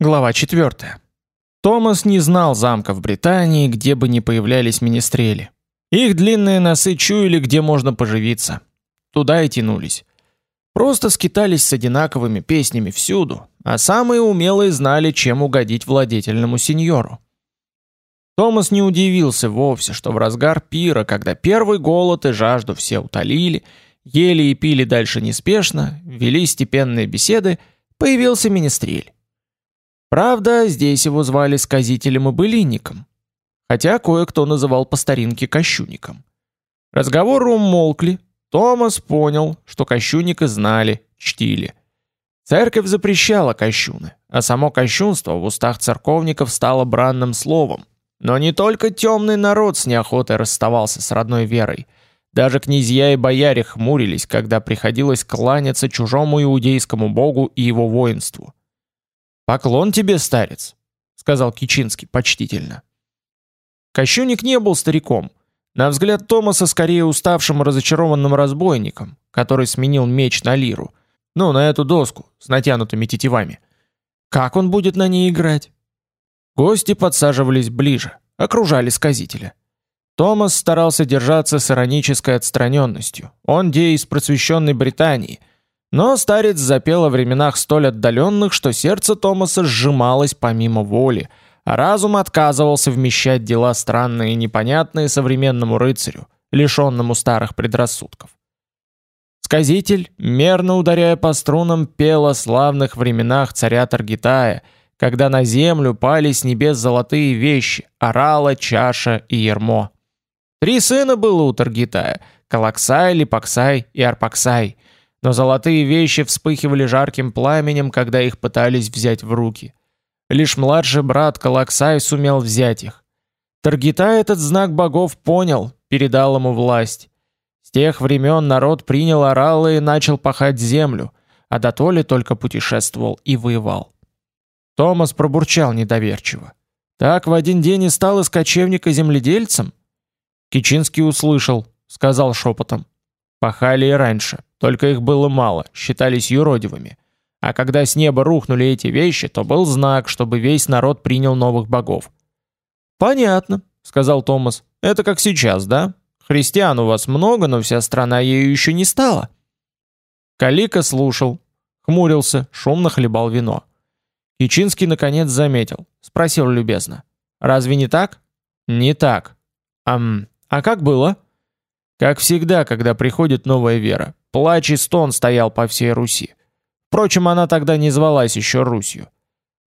Глава 4. Томас не знал замка в Британии, где бы ни появлялись министрели. Их длинные носы чуяли, где можно поживиться. Туда и тянулись. Просто скитались с одинаковыми песнями всюду, а самые умелые знали, чем угодить владетельному сеньору. Томас не удивился вовсе, что в разгар пира, когда первый голод и жажду все утолили, ели и пили дальше неспешно, вели степенные беседы, появился министрель. Правда, здесь его звали сказителем и былинником, хотя кое-кто называл по старинке кощуником. Разговоры умолкли, Томас понял, что кощунника знали, чтили. Церковь запрещала кощуны, а само кощунство в устах церковников стало бранным словом. Но не только темный народ с неохотой расставался с родной верой. Даже князья и бояре хмурились, когда приходилось кланяться чужому иудейскому богу и его воинству. Поклон тебе, старец, сказал Кичинский почтительно. Кощуник не был стариком. На взгляд Томаса скорее уставшим и разочарованным разбойником, который сменил меч на лиру. Ну, на эту доску с натянутыми тетивами. Как он будет на ней играть? Гости подсаживались ближе, окружали сказителя. Томас старался держаться с иронической отстраненностью. Он де из просвещенной Британии, но старец запел о временах столь отдаленных, что сердце Томаса сжималось помимо воли, а разум отказывался вмещать дела странные и непонятные современному рыцарю, лишенному старых предрассудков. Сказитель, мерно ударяя по струнам, пел о славных временах царя Таргитая, когда на землю пали с небес золотые вещи, орала, чаша и ермо. Три сына было у Таргитая – Калаксай, Липаксай и Арпаксай – но золотые вещи вспыхивали жарким пламенем, когда их пытались взять в руки. Лишь младший брат Калаксай сумел взять их. Таргита этот знак богов понял, передал ему власть. С тех времен народ принял оралы и начал пахать землю, а до Толи только путешествовал и воевал. Томас пробурчал недоверчиво. Так в один день и стал из кочевника земледельцем? Кичинский услышал, сказал шепотом. Пахали и раньше, только их было мало, считались юродивыми. А когда с неба рухнули эти вещи, то был знак, чтобы весь народ принял новых богов. «Понятно», — сказал Томас. «Это как сейчас, да? Христиан у вас много, но вся страна ею еще не стала». Калика слушал, хмурился, шумно хлебал вино. Кичинский наконец заметил, спросил любезно. «Разве не так?» «Не так». «Ам, а как было?» Как всегда, когда приходит новая вера, плач и стон стоял по всей Руси. Впрочем, она тогда не звалась еще Русью.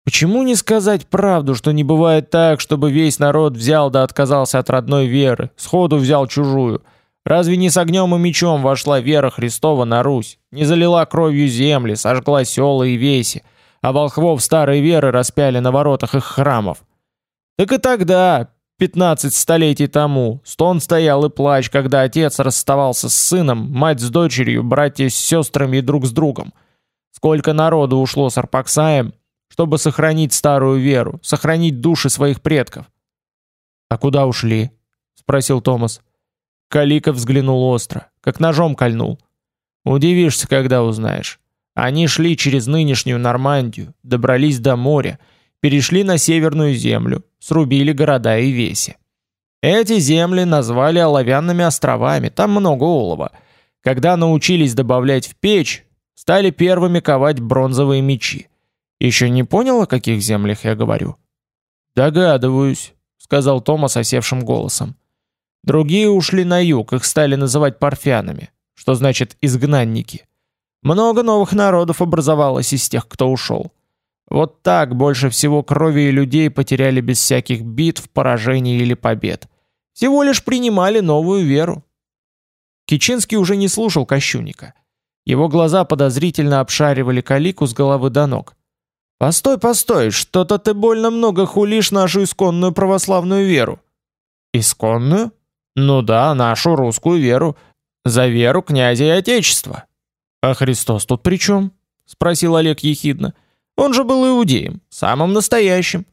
Почему не сказать правду, что не бывает так, чтобы весь народ взял да отказался от родной веры, сходу взял чужую? Разве не с огнем и мечом вошла вера Христова на Русь, не залила кровью земли, сожгла села и веси, а волхвов старой веры распяли на воротах их храмов? Так и тогда, Пятнадцать столетий тому стон стоял и плач, когда отец расставался с сыном, мать с дочерью, братья с сестрами и друг с другом. Сколько народу ушло с Арпаксаем, чтобы сохранить старую веру, сохранить души своих предков. А куда ушли? спросил Томас. Калика взглянул остро, как ножом кольнул. Удивишься, когда узнаешь. Они шли через нынешнюю Нормандию, добрались до моря перешли на северную землю, срубили города и веси. Эти земли назвали оловянными островами, там много олова. Когда научились добавлять в печь, стали первыми ковать бронзовые мечи. Еще не понял, о каких землях я говорю? Догадываюсь, сказал Томас осевшим голосом. Другие ушли на юг, их стали называть парфянами, что значит изгнанники. Много новых народов образовалось из тех, кто ушел. Вот так больше всего крови и людей потеряли без всяких битв, поражений или побед. Всего лишь принимали новую веру. Кичинский уже не слушал Кощуника. Его глаза подозрительно обшаривали Калику с головы до ног. «Постой, постой, что-то ты больно много хулишь нашу исконную православную веру». «Исконную? Ну да, нашу русскую веру. За веру князя и отечества». «А Христос тут при чем?» — спросил Олег ехидно. — он же был иудеем, самым настоящим.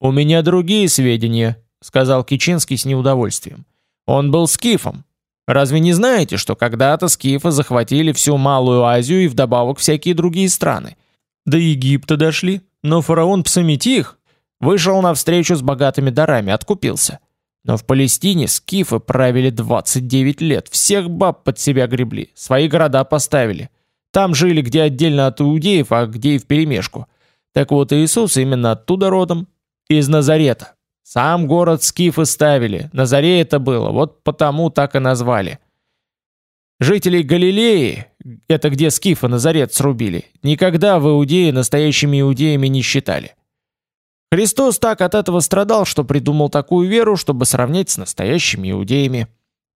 У меня другие сведения, сказал Кичинский с неудовольствием. Он был скифом. Разве не знаете, что когда-то скифы захватили всю Малую Азию и вдобавок всякие другие страны? До Египта дошли, но фараон Псаметих вышел на встречу с богатыми дарами, откупился. Но в Палестине скифы правили 29 лет, всех баб под себя гребли, свои города поставили. Там жили где отдельно от иудеев, а где и вперемешку. Так вот Иисус именно оттуда родом, из Назарета. Сам город скифы ставили, Назаре это было, вот потому так и назвали. Жителей Галилеи, это где скифы Назарет срубили, никогда в Иудее настоящими иудеями не считали. Христос так от этого страдал, что придумал такую веру, чтобы сравнять с настоящими иудеями.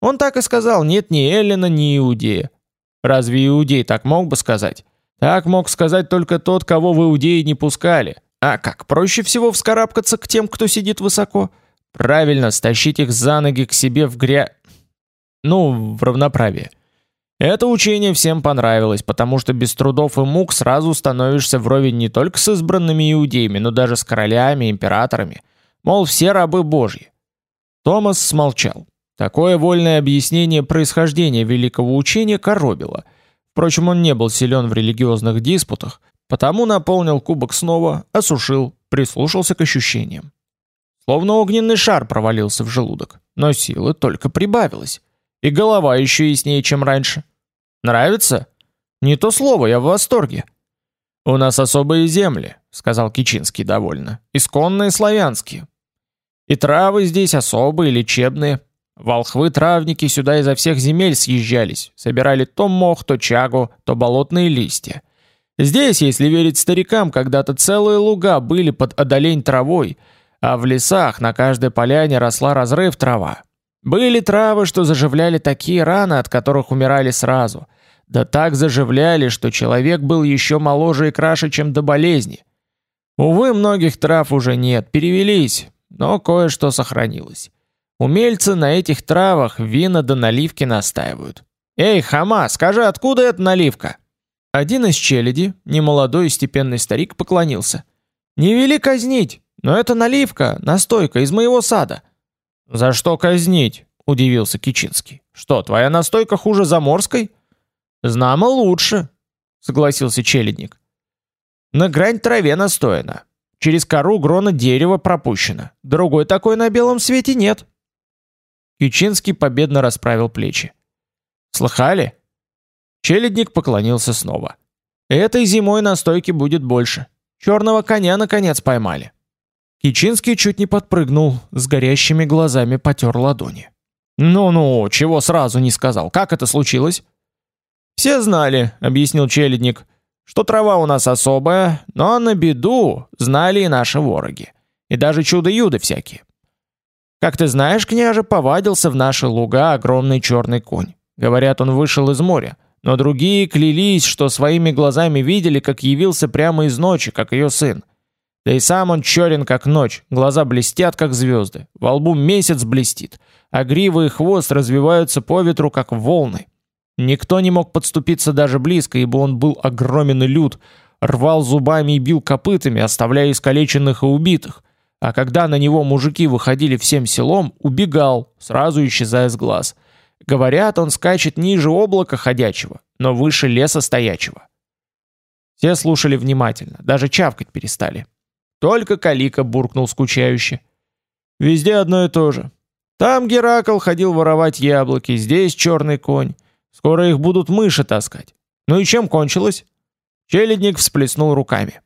Он так и сказал, нет ни Эллина, ни Иудея. Разве иудей так мог бы сказать? Так мог сказать только тот, кого в Иудеи не пускали. А как, проще всего вскарабкаться к тем, кто сидит высоко? Правильно, стащить их за ноги к себе в гря... Ну, в равноправие. Это учение всем понравилось, потому что без трудов и мук сразу становишься вровень не только с избранными иудеями, но даже с королями, императорами. Мол, все рабы Божьи. Томас смолчал. Такое вольное объяснение происхождения великого учения коробило. Впрочем, он не был силен в религиозных диспутах, потому наполнил кубок снова, осушил, прислушался к ощущениям. Словно огненный шар провалился в желудок, но силы только прибавилось. И голова еще яснее, чем раньше. Нравится? Не то слово, я в восторге. У нас особые земли, сказал Кичинский довольно. Исконные славянские. И травы здесь особые, лечебные. Волхвы-травники сюда изо всех земель съезжались, собирали то мох, то чагу, то болотные листья. Здесь, если верить старикам, когда-то целые луга были под одолень травой, а в лесах на каждой поляне росла разрыв трава. Были травы, что заживляли такие раны, от которых умирали сразу. Да так заживляли, что человек был еще моложе и краше, чем до болезни. Увы, многих трав уже нет, перевелись, но кое-что сохранилось. Умельцы на этих травах вина до наливки настаивают. Эй, хама, скажи, откуда эта наливка? Один из челяди, немолодой и степенный старик, поклонился. Не вели казнить, но это наливка, настойка из моего сада. За что казнить? удивился Кичинский. Что, твоя настойка хуже заморской? Знамо лучше, согласился челядник. На грань траве настояна. Через кору грона дерева пропущено. Другой такой на белом свете нет. Кичинский победно расправил плечи. Слыхали? Челядник поклонился снова. Этой зимой настойки будет больше. Черного коня наконец поймали. Кичинский чуть не подпрыгнул, с горящими глазами потер ладони. «Ну-ну, чего сразу не сказал? Как это случилось?» «Все знали», — объяснил челядник, «что трава у нас особая, но на беду знали и наши вороги, и даже чудо-юды всякие. Как ты знаешь, княже, повадился в наши луга огромный черный конь. Говорят, он вышел из моря, но другие клялись, что своими глазами видели, как явился прямо из ночи, как ее сын. Да и сам он черен как ночь, глаза блестят как звезды, во лбу месяц блестит, а грива и хвост развиваются по ветру как волны. Никто не мог подступиться даже близко, ибо он был огромен и лют, рвал зубами и бил копытами, оставляя искалеченных и убитых. А когда на него мужики выходили всем селом, убегал, сразу исчезая с глаз. Говорят, он скачет ниже облака ходячего, но выше леса стоячего. Все слушали внимательно, даже чавкать перестали. Только Калика буркнул скучающе. Везде одно и то же. Там Геракл ходил воровать яблоки, здесь черный конь. Скоро их будут мыши таскать. Ну и чем кончилось? Челядник всплеснул руками.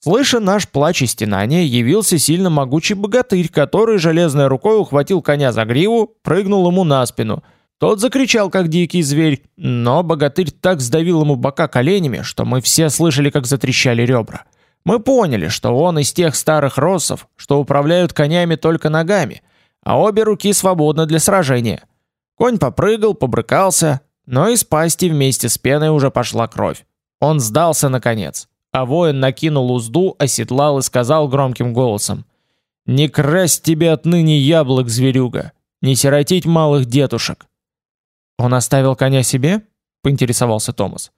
Слыша наш плач и стенание, явился сильно могучий богатырь, который железной рукой ухватил коня за гриву, прыгнул ему на спину. Тот закричал, как дикий зверь, но богатырь так сдавил ему бока коленями, что мы все слышали, как затрещали ребра. Мы поняли, что он из тех старых россов, что управляют конями только ногами, а обе руки свободны для сражения. Конь попрыгал, побрыкался, но из пасти вместе с пеной уже пошла кровь. Он сдался наконец, а воин накинул узду, оседлал и сказал громким голосом: "Не красть тебе отныне яблок, зверюга, не сиротить малых детушек". Он оставил коня себе? поинтересовался Томас.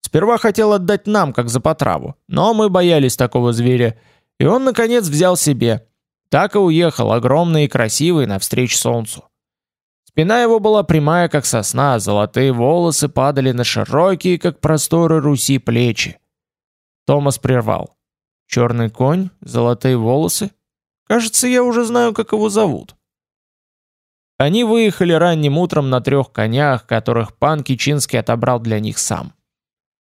Сперва хотел отдать нам, как за потраву, но мы боялись такого зверя, и он наконец взял себе. Так и уехал, огромный и красивый, навстречу солнцу. Спина его была прямая, как сосна, а золотые волосы падали на широкие, как просторы Руси, плечи. Томас прервал. Черный конь, золотые волосы. Кажется, я уже знаю, как его зовут. Они выехали ранним утром на трех конях, которых пан Кичинский отобрал для них сам.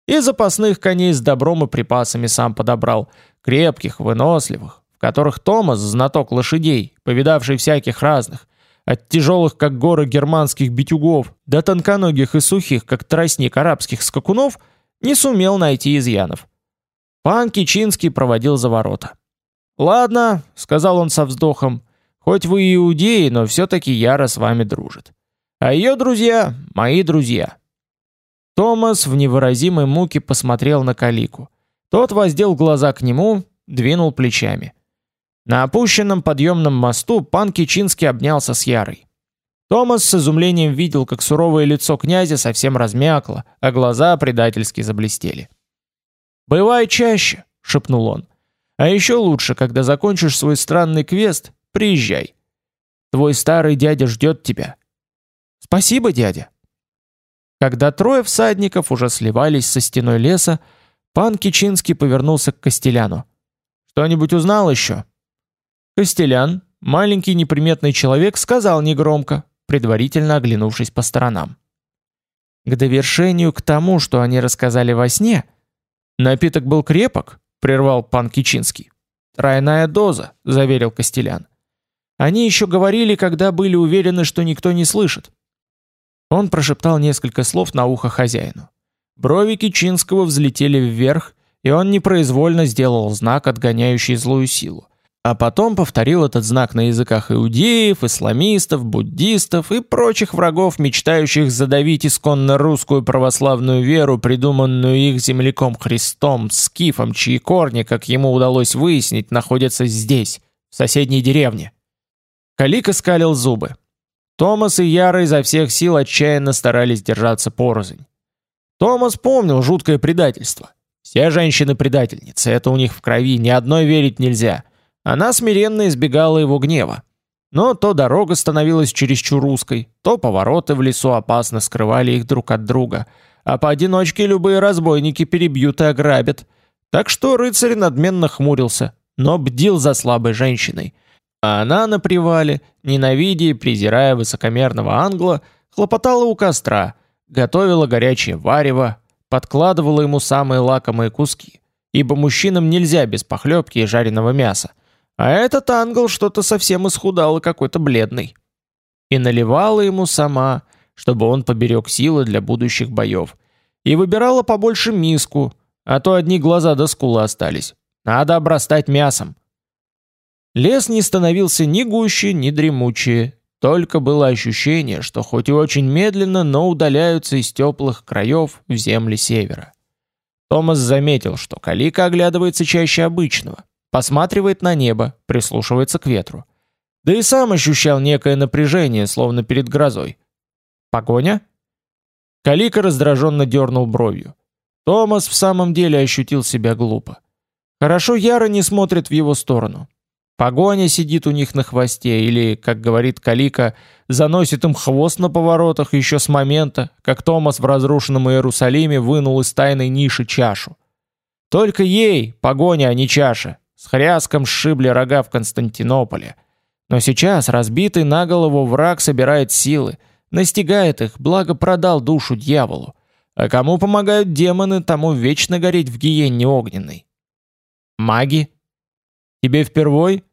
И запасных коней с добром и припасами сам подобрал, крепких, выносливых, в которых Томас, знаток лошадей, повидавший всяких разных, от тяжелых, как горы германских битюгов, до тонконогих и сухих, как тростник арабских скакунов, не сумел найти изъянов. Пан Кичинский проводил за ворота. «Ладно», — сказал он со вздохом, — «хоть вы иудеи, но все-таки Яра с вами дружит. А ее друзья — мои друзья». Томас в невыразимой муке посмотрел на Калику. Тот воздел глаза к нему, двинул плечами. На опущенном подъемном мосту пан Кичинский обнялся с Ярой. Томас с изумлением видел, как суровое лицо князя совсем размякло, а глаза предательски заблестели. «Бывай чаще», — шепнул он. «А еще лучше, когда закончишь свой странный квест, приезжай. Твой старый дядя ждет тебя». «Спасибо, дядя». Когда трое всадников уже сливались со стеной леса, пан Кичинский повернулся к Костеляну. «Что-нибудь узнал еще?» Костелян, маленький неприметный человек, сказал негромко, предварительно оглянувшись по сторонам. К довершению к тому, что они рассказали во сне, напиток был крепок, прервал пан Кичинский. Тройная доза, заверил Костелян. Они еще говорили, когда были уверены, что никто не слышит. Он прошептал несколько слов на ухо хозяину. Брови Кичинского взлетели вверх, и он непроизвольно сделал знак, отгоняющий злую силу а потом повторил этот знак на языках иудеев, исламистов, буддистов и прочих врагов, мечтающих задавить исконно русскую православную веру, придуманную их земляком Христом, скифом, чьи корни, как ему удалось выяснить, находятся здесь, в соседней деревне. Калика скалил зубы. Томас и Яра изо всех сил отчаянно старались держаться порознь. Томас помнил жуткое предательство. Все женщины предательницы, это у них в крови, ни одной верить нельзя. Она смиренно избегала его гнева. Но то дорога становилась чересчур узкой, то повороты в лесу опасно скрывали их друг от друга, а поодиночке любые разбойники перебьют и ограбят. Так что рыцарь надменно хмурился, но бдил за слабой женщиной. А она на привале, ненавидя и презирая высокомерного англа, хлопотала у костра, готовила горячее варево, подкладывала ему самые лакомые куски, ибо мужчинам нельзя без похлебки и жареного мяса, а этот ангел что-то совсем исхудал и какой-то бледный. И наливала ему сама, чтобы он поберег силы для будущих боев. И выбирала побольше миску, а то одни глаза до скулы остались. Надо обрастать мясом. Лес не становился ни гуще, ни дремучее, только было ощущение, что хоть и очень медленно, но удаляются из теплых краев в земли севера. Томас заметил, что Калика оглядывается чаще обычного, посматривает на небо, прислушивается к ветру. Да и сам ощущал некое напряжение, словно перед грозой. Погоня? Калика раздраженно дернул бровью. Томас в самом деле ощутил себя глупо. Хорошо Яра не смотрит в его сторону. Погоня сидит у них на хвосте или, как говорит Калика, заносит им хвост на поворотах еще с момента, как Томас в разрушенном Иерусалиме вынул из тайной ниши чашу. Только ей погоня, а не чаша, с хряском сшибли рога в Константинополе. Но сейчас разбитый на голову враг собирает силы, настигает их, благо продал душу дьяволу. А кому помогают демоны, тому вечно гореть в гиенне огненной. Маги? Тебе впервой?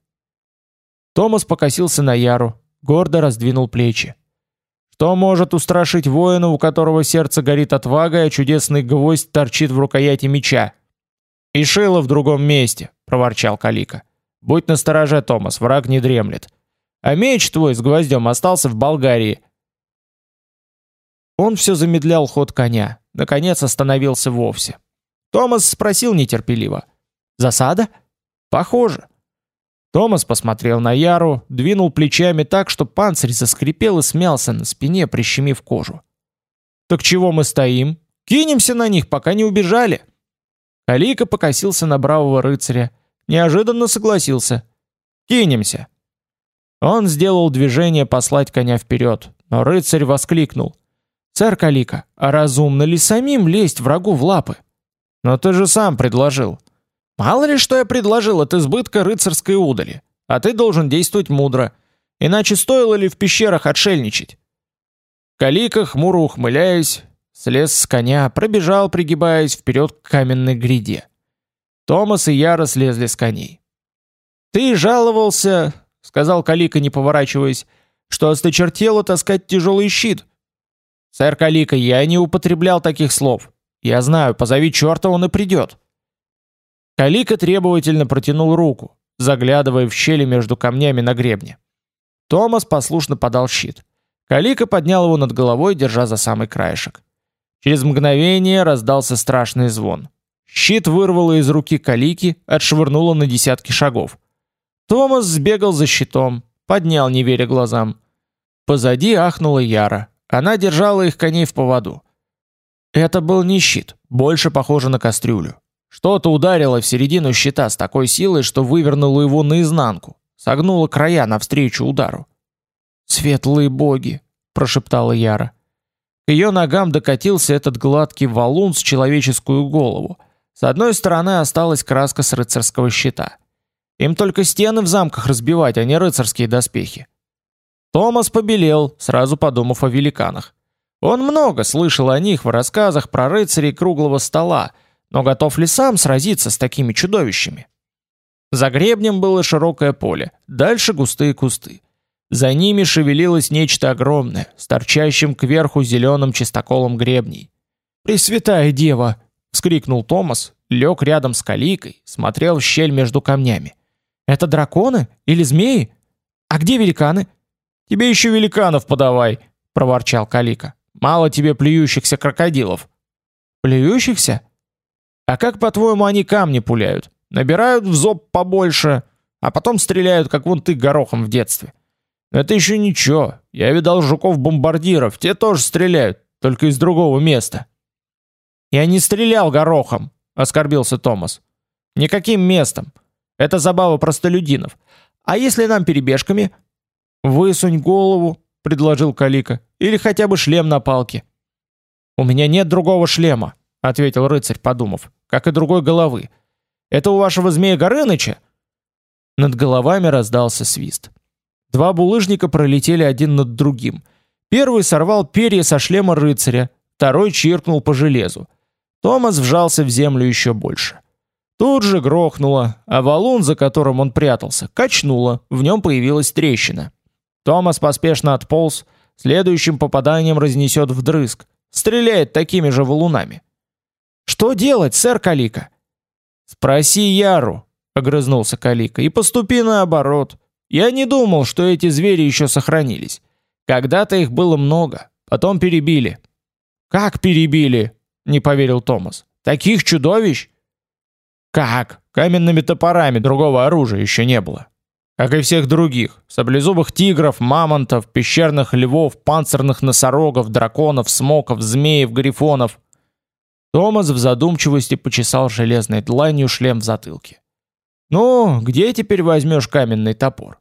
Томас покосился на Яру, гордо раздвинул плечи. Что может устрашить воина, у которого сердце горит отвагой, а чудесный гвоздь торчит в рукояти меча? И шило в другом месте, проворчал Калика. Будь настороже, Томас, враг не дремлет. А меч твой с гвоздем остался в Болгарии. Он все замедлял ход коня, наконец остановился вовсе. Томас спросил нетерпеливо: "Засада?" "Похоже". Томас посмотрел на Яру, двинул плечами так, что панцирь заскрипел и смялся на спине, прищемив кожу. "Так чего мы стоим? Кинемся на них, пока не убежали". Алика покосился на бравого рыцаря, неожиданно согласился. «Кинемся!» Он сделал движение послать коня вперед, но рыцарь воскликнул. «Царь Калика, а разумно ли самим лезть врагу в лапы?» «Но ты же сам предложил». Мало ли что я предложил от избытка рыцарской удали, а ты должен действовать мудро, иначе стоило ли в пещерах отшельничать? Калика, хмуро ухмыляясь, слез с коня, пробежал, пригибаясь вперед к каменной гряде. Томас и Яра слезли с коней. «Ты жаловался, — сказал Калика, не поворачиваясь, — что осточертело таскать тяжелый щит». «Сэр Калика, я не употреблял таких слов. Я знаю, позови черта, он и придет». Калика требовательно протянул руку, заглядывая в щели между камнями на гребне. Томас послушно подал щит. Калика поднял его над головой, держа за самый краешек. Через мгновение раздался страшный звон. Щит вырвало из руки Калики, отшвырнуло на десятки шагов. Томас сбегал за щитом, поднял, не веря глазам. Позади ахнула Яра. Она держала их коней в поводу. Это был не щит, больше похоже на кастрюлю. Что-то ударило в середину щита с такой силой, что вывернуло его наизнанку, согнуло края навстречу удару. «Светлые боги!» – прошептала Яра. К ее ногам докатился этот гладкий валун с человеческую голову. С одной стороны осталась краска с рыцарского щита. Им только стены в замках разбивать, а не рыцарские доспехи. Томас побелел, сразу подумав о великанах. Он много слышал о них в рассказах про рыцарей круглого стола, но готов ли сам сразиться с такими чудовищами? За гребнем было широкое поле, дальше густые кусты. За ними шевелилось нечто огромное, с торчащим кверху зеленым чистоколом гребней. «Пресвятая дева!» — вскрикнул Томас, лег рядом с каликой, смотрел в щель между камнями. «Это драконы? Или змеи? А где великаны?» «Тебе еще великанов подавай!» — проворчал калика. «Мало тебе плюющихся крокодилов». «Плюющихся? А как, по-твоему, они камни пуляют? Набирают в зоб побольше, а потом стреляют, как вон ты горохом в детстве. Это еще ничего. Я видал жуков-бомбардиров, те тоже стреляют, только из другого места. Я не стрелял горохом, оскорбился Томас. Никаким местом. Это забава простолюдинов. А если нам перебежками? Высунь голову, предложил Калика, или хотя бы шлем на палке. У меня нет другого шлема, ответил рыцарь, подумав, как и другой головы. Это у вашего змея Горыныча? Над головами раздался свист. Два булыжника пролетели один над другим. Первый сорвал перья со шлема рыцаря, второй чиркнул по железу. Томас вжался в землю еще больше. Тут же грохнуло, а валун, за которым он прятался, качнуло, в нем появилась трещина. Томас поспешно отполз, следующим попаданием разнесет вдрызг, стреляет такими же валунами. «Что делать, сэр Калика?» «Спроси Яру», — огрызнулся Калика, — «и поступи наоборот. Я не думал, что эти звери еще сохранились. Когда-то их было много, потом перебили. Как перебили? Не поверил Томас. Таких чудовищ? Как? Каменными топорами, другого оружия еще не было. Как и всех других: саблезубых тигров, мамонтов, пещерных львов, панцирных носорогов, драконов, смоков, змеев, грифонов. Томас в задумчивости почесал железной дланью шлем в затылке. Ну, где теперь возьмешь каменный топор?